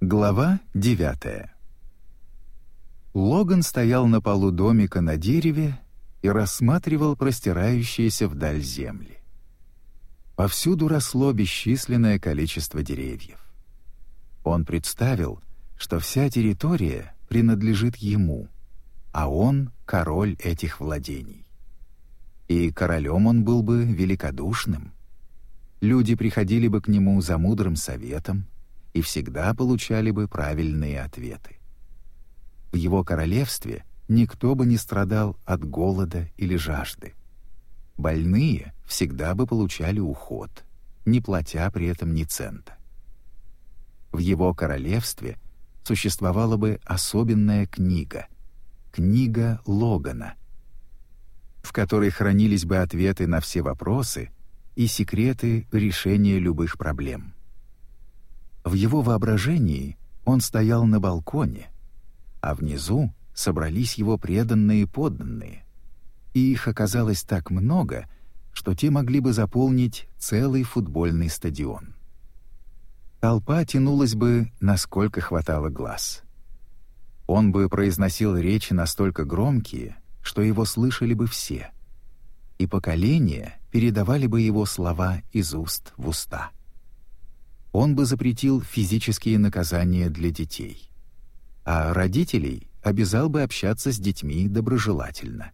Глава 9 Логан стоял на полу домика на дереве и рассматривал простирающиеся вдаль земли. Повсюду росло бесчисленное количество деревьев. Он представил, что вся территория принадлежит ему, а он — король этих владений. И королем он был бы великодушным. Люди приходили бы к нему за мудрым советом и всегда получали бы правильные ответы. В его королевстве никто бы не страдал от голода или жажды. Больные всегда бы получали уход, не платя при этом ни цента. В его королевстве существовала бы особенная книга — книга Логана — в которой хранились бы ответы на все вопросы и секреты решения любых проблем. В его воображении он стоял на балконе, а внизу собрались его преданные подданные, и их оказалось так много, что те могли бы заполнить целый футбольный стадион. Толпа тянулась бы, насколько хватало глаз. Он бы произносил речи настолько громкие — что его слышали бы все, и поколения передавали бы его слова из уст в уста. Он бы запретил физические наказания для детей, а родителей обязал бы общаться с детьми доброжелательно,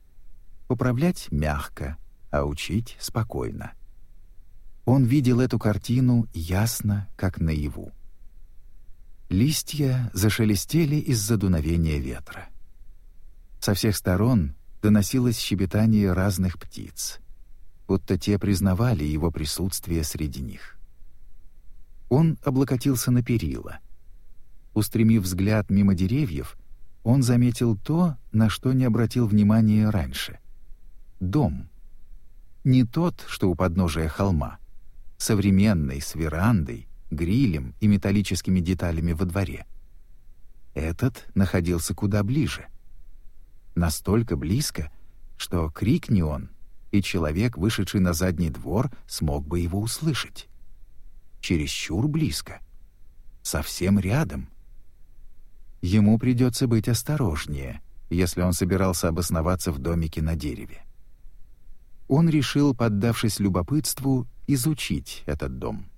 поправлять мягко, а учить спокойно. Он видел эту картину ясно, как наяву. Листья зашелестели из-за дуновения ветра. Со всех сторон доносилось щебетание разных птиц, будто те признавали его присутствие среди них. Он облокотился на перила. Устремив взгляд мимо деревьев, он заметил то, на что не обратил внимания раньше. Дом. Не тот, что у подножия холма, современный, с верандой, грилем и металлическими деталями во дворе. Этот находился куда ближе настолько близко, что крикни он, и человек, вышедший на задний двор, смог бы его услышать. Чересчур близко. Совсем рядом. Ему придется быть осторожнее, если он собирался обосноваться в домике на дереве. Он решил, поддавшись любопытству, изучить этот дом.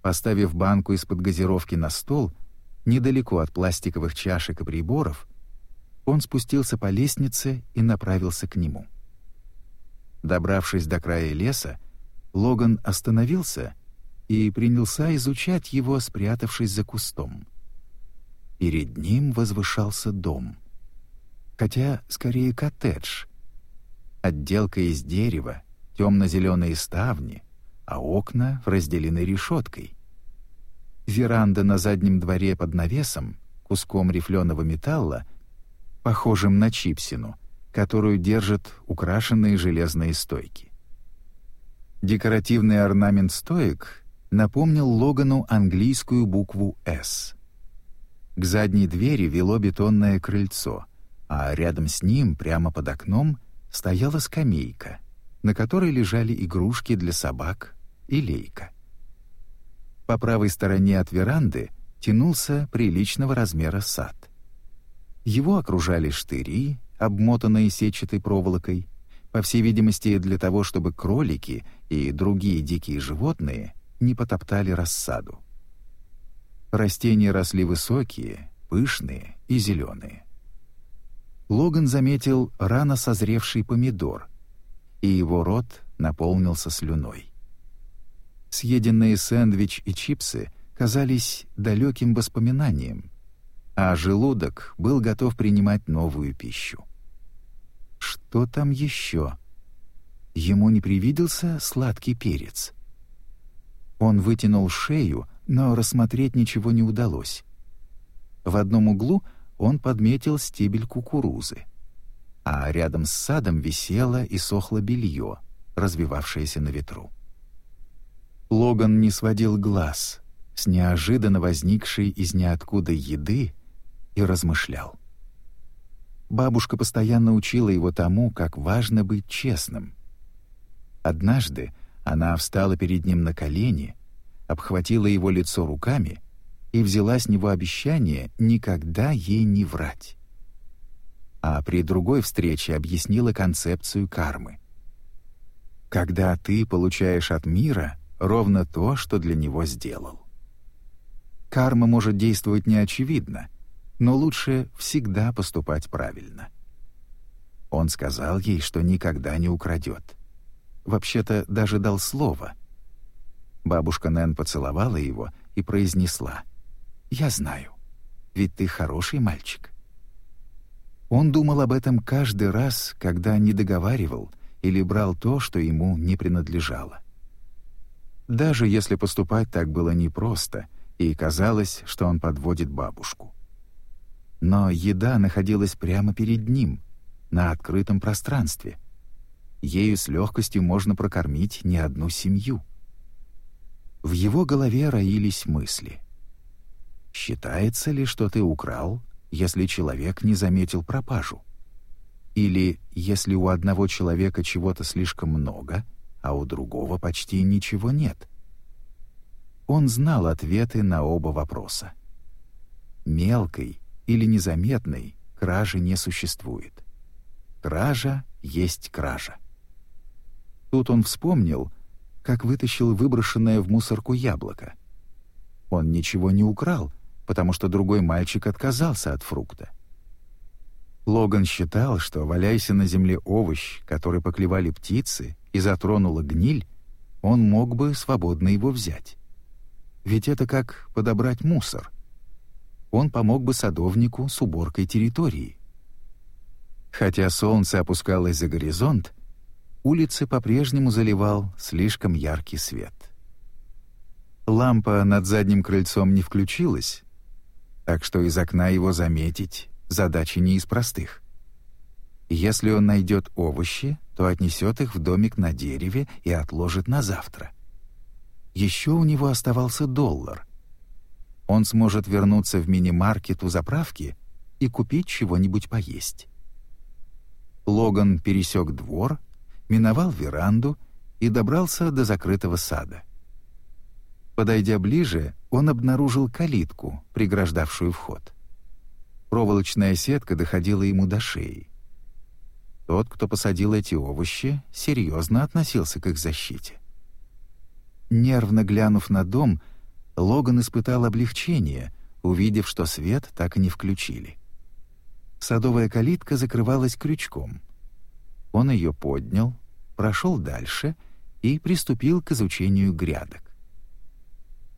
Поставив банку из-под газировки на стол, недалеко от пластиковых чашек и приборов, он спустился по лестнице и направился к нему. Добравшись до края леса, Логан остановился и принялся изучать его, спрятавшись за кустом. Перед ним возвышался дом. Хотя, скорее, коттедж. Отделка из дерева, темно-зеленые ставни, а окна разделены решеткой. Веранда на заднем дворе под навесом, куском рифленого металла — похожим на чипсину, которую держат украшенные железные стойки. Декоративный орнамент стоек напомнил Логану английскую букву «С». К задней двери вело бетонное крыльцо, а рядом с ним, прямо под окном, стояла скамейка, на которой лежали игрушки для собак и лейка. По правой стороне от веранды тянулся приличного размера сад. Его окружали штыри, обмотанные сетчатой проволокой, по всей видимости, для того, чтобы кролики и другие дикие животные не потоптали рассаду. Растения росли высокие, пышные и зеленые. Логан заметил рано созревший помидор, и его рот наполнился слюной. Съеденные сэндвич и чипсы казались далеким воспоминанием, а желудок был готов принимать новую пищу. Что там еще? Ему не привиделся сладкий перец. Он вытянул шею, но рассмотреть ничего не удалось. В одном углу он подметил стебель кукурузы, а рядом с садом висело и сохло белье, развивавшееся на ветру. Логан не сводил глаз с неожиданно возникшей из ниоткуда еды и размышлял. Бабушка постоянно учила его тому, как важно быть честным. Однажды она встала перед ним на колени, обхватила его лицо руками и взяла с него обещание никогда ей не врать. А при другой встрече объяснила концепцию кармы. Когда ты получаешь от мира ровно то, что для него сделал. Карма может действовать неочевидно, но лучше всегда поступать правильно. Он сказал ей, что никогда не украдет. Вообще-то даже дал слово. Бабушка Нэн поцеловала его и произнесла «Я знаю, ведь ты хороший мальчик». Он думал об этом каждый раз, когда не договаривал или брал то, что ему не принадлежало. Даже если поступать так было непросто, и казалось, что он подводит бабушку. Но еда находилась прямо перед ним, на открытом пространстве. Ею с легкостью можно прокормить не одну семью. В его голове роились мысли. «Считается ли, что ты украл, если человек не заметил пропажу? Или если у одного человека чего-то слишком много — а у другого почти ничего нет. Он знал ответы на оба вопроса. Мелкой или незаметной кражи не существует. Кража есть кража. Тут он вспомнил, как вытащил выброшенное в мусорку яблоко. Он ничего не украл, потому что другой мальчик отказался от фрукта. Логан считал, что, валяйся на земле овощ, который поклевали птицы, и затронула гниль, он мог бы свободно его взять. Ведь это как подобрать мусор. Он помог бы садовнику с уборкой территории. Хотя солнце опускалось за горизонт, улицы по-прежнему заливал слишком яркий свет. Лампа над задним крыльцом не включилась, так что из окна его заметить задача не из простых. Если он найдет овощи, то отнесет их в домик на дереве и отложит на завтра. Еще у него оставался доллар. Он сможет вернуться в мини-маркет у заправки и купить чего-нибудь поесть. Логан пересек двор, миновал веранду и добрался до закрытого сада. Подойдя ближе, он обнаружил калитку, преграждавшую вход. Проволочная сетка доходила ему до шеи. Тот, кто посадил эти овощи, серьезно относился к их защите. Нервно глянув на дом, Логан испытал облегчение, увидев, что свет так и не включили. Садовая калитка закрывалась крючком. Он ее поднял, прошел дальше и приступил к изучению грядок.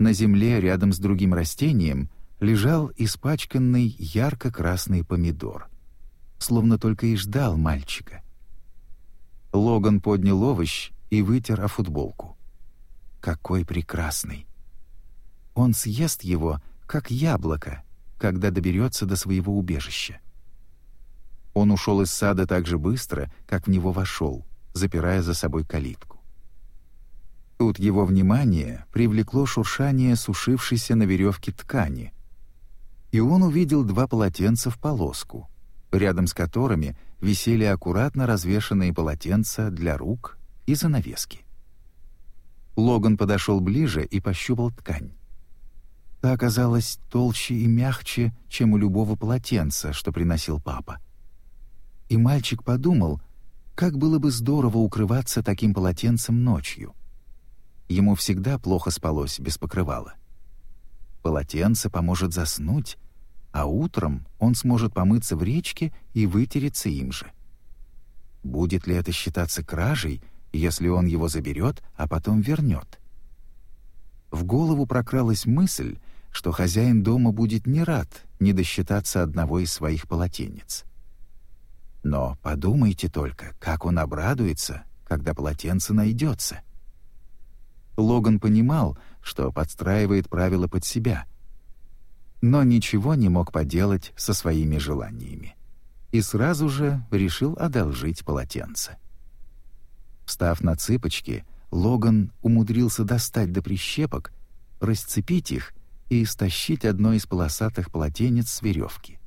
На земле рядом с другим растением — лежал испачканный ярко-красный помидор. Словно только и ждал мальчика. Логан поднял овощ и вытер о футболку. Какой прекрасный! Он съест его, как яблоко, когда доберется до своего убежища. Он ушел из сада так же быстро, как в него вошел, запирая за собой калитку. Тут его внимание привлекло шуршание сушившейся на веревке ткани — и он увидел два полотенца в полоску, рядом с которыми висели аккуратно развешанные полотенца для рук и занавески. Логан подошел ближе и пощупал ткань. Та оказалась толще и мягче, чем у любого полотенца, что приносил папа. И мальчик подумал, как было бы здорово укрываться таким полотенцем ночью. Ему всегда плохо спалось без покрывала. Полотенце поможет заснуть, а утром он сможет помыться в речке и вытереться им же. Будет ли это считаться кражей, если он его заберет, а потом вернет? В голову прокралась мысль, что хозяин дома будет не рад не досчитаться одного из своих полотенец. Но подумайте только, как он обрадуется, когда полотенце найдется. Логан понимал, что подстраивает правила под себя — но ничего не мог поделать со своими желаниями. И сразу же решил одолжить полотенце. Встав на цыпочки, Логан умудрился достать до прищепок, расцепить их и стащить одно из полосатых полотенец с веревки.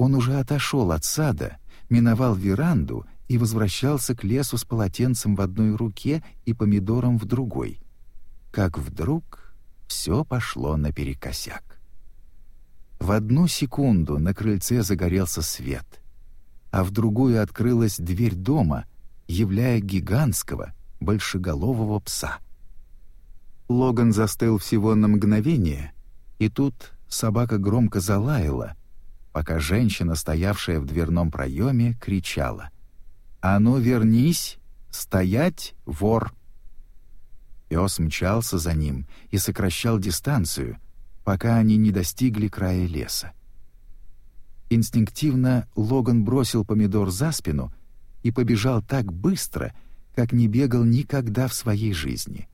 Он уже отошел от сада, миновал веранду и возвращался к лесу с полотенцем в одной руке и помидором в другой. Как вдруг все пошло наперекосяк. В одну секунду на крыльце загорелся свет, а в другую открылась дверь дома, являя гигантского, большеголового пса. Логан застыл всего на мгновение, и тут собака громко залаяла, пока женщина, стоявшая в дверном проеме, кричала «А ну вернись! Стоять, вор!» Пес мчался за ним и сокращал дистанцию, пока они не достигли края леса. Инстинктивно Логан бросил помидор за спину и побежал так быстро, как не бегал никогда в своей жизни.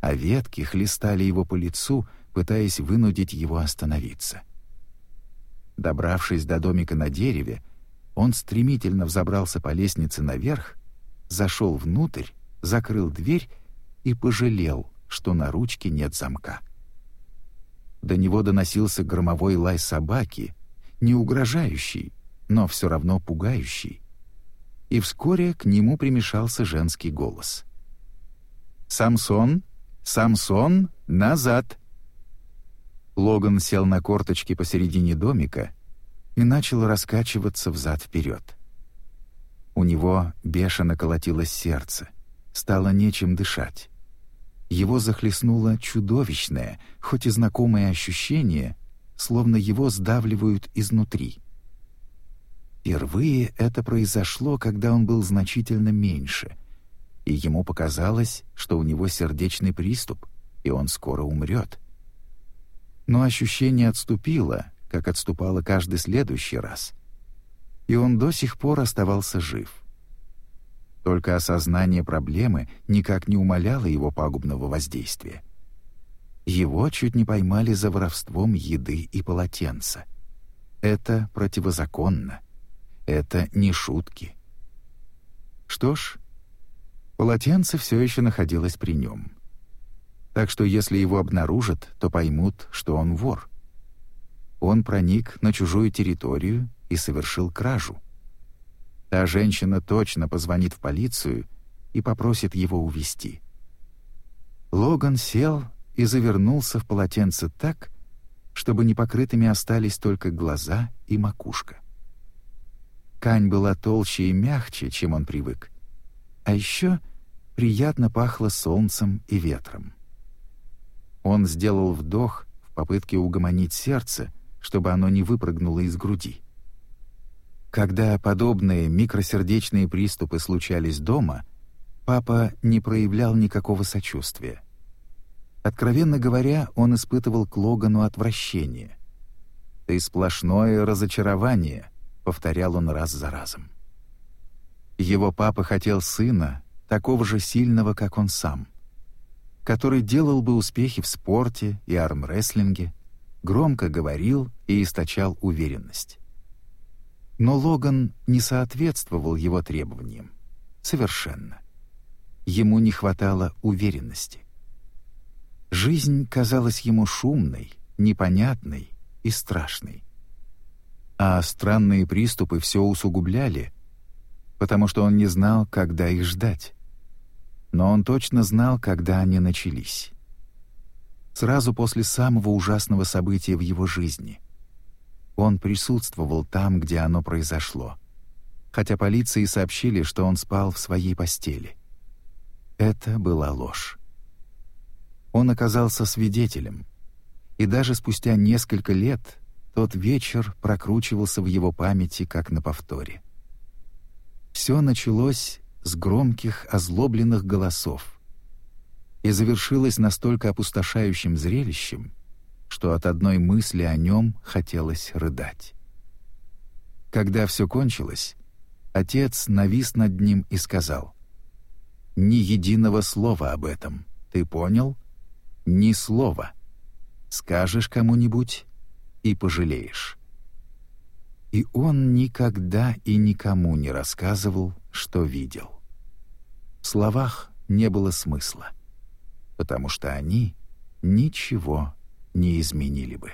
А ветки хлестали его по лицу, пытаясь вынудить его остановиться. Добравшись до домика на дереве, он стремительно взобрался по лестнице наверх, зашел внутрь, закрыл дверь и пожалел, что на ручке нет замка. До него доносился громовой лай собаки, не угрожающий, но все равно пугающий. И вскоре к нему примешался женский голос. «Самсон! Самсон! Назад!» Логан сел на корточки посередине домика и начал раскачиваться взад-вперед. У него бешено колотилось сердце, стало нечем дышать. Его захлестнуло чудовищное, хоть и знакомое ощущение, словно его сдавливают изнутри. Впервые это произошло, когда он был значительно меньше, и ему показалось, что у него сердечный приступ, и он скоро умрет. Но ощущение отступило, как отступало каждый следующий раз. И он до сих пор оставался жив. Только осознание проблемы никак не умаляло его пагубного воздействия. Его чуть не поймали за воровством еды и полотенца. Это противозаконно. Это не шутки. Что ж, полотенце все еще находилось при нем — так что если его обнаружат, то поймут, что он вор. Он проник на чужую территорию и совершил кражу. Та женщина точно позвонит в полицию и попросит его увезти. Логан сел и завернулся в полотенце так, чтобы непокрытыми остались только глаза и макушка. Ткань была толще и мягче, чем он привык, а еще приятно пахло солнцем и ветром. Он сделал вдох в попытке угомонить сердце, чтобы оно не выпрыгнуло из груди. Когда подобные микросердечные приступы случались дома, папа не проявлял никакого сочувствия. Откровенно говоря, он испытывал к Логану отвращение. «Ты сплошное разочарование», — повторял он раз за разом. Его папа хотел сына, такого же сильного, как он сам который делал бы успехи в спорте и армрестлинге, громко говорил и источал уверенность. Но Логан не соответствовал его требованиям. Совершенно. Ему не хватало уверенности. Жизнь казалась ему шумной, непонятной и страшной. А странные приступы все усугубляли, потому что он не знал, когда их ждать но он точно знал, когда они начались. Сразу после самого ужасного события в его жизни. Он присутствовал там, где оно произошло, хотя полиции сообщили, что он спал в своей постели. Это была ложь. Он оказался свидетелем, и даже спустя несколько лет тот вечер прокручивался в его памяти как на повторе. Все началось с громких, озлобленных голосов и завершилось настолько опустошающим зрелищем, что от одной мысли о нем хотелось рыдать. Когда все кончилось, отец навис над ним и сказал, «Ни единого слова об этом, ты понял? Ни слова. Скажешь кому-нибудь и пожалеешь». И он никогда и никому не рассказывал, что видел. В словах не было смысла, потому что они ничего не изменили бы.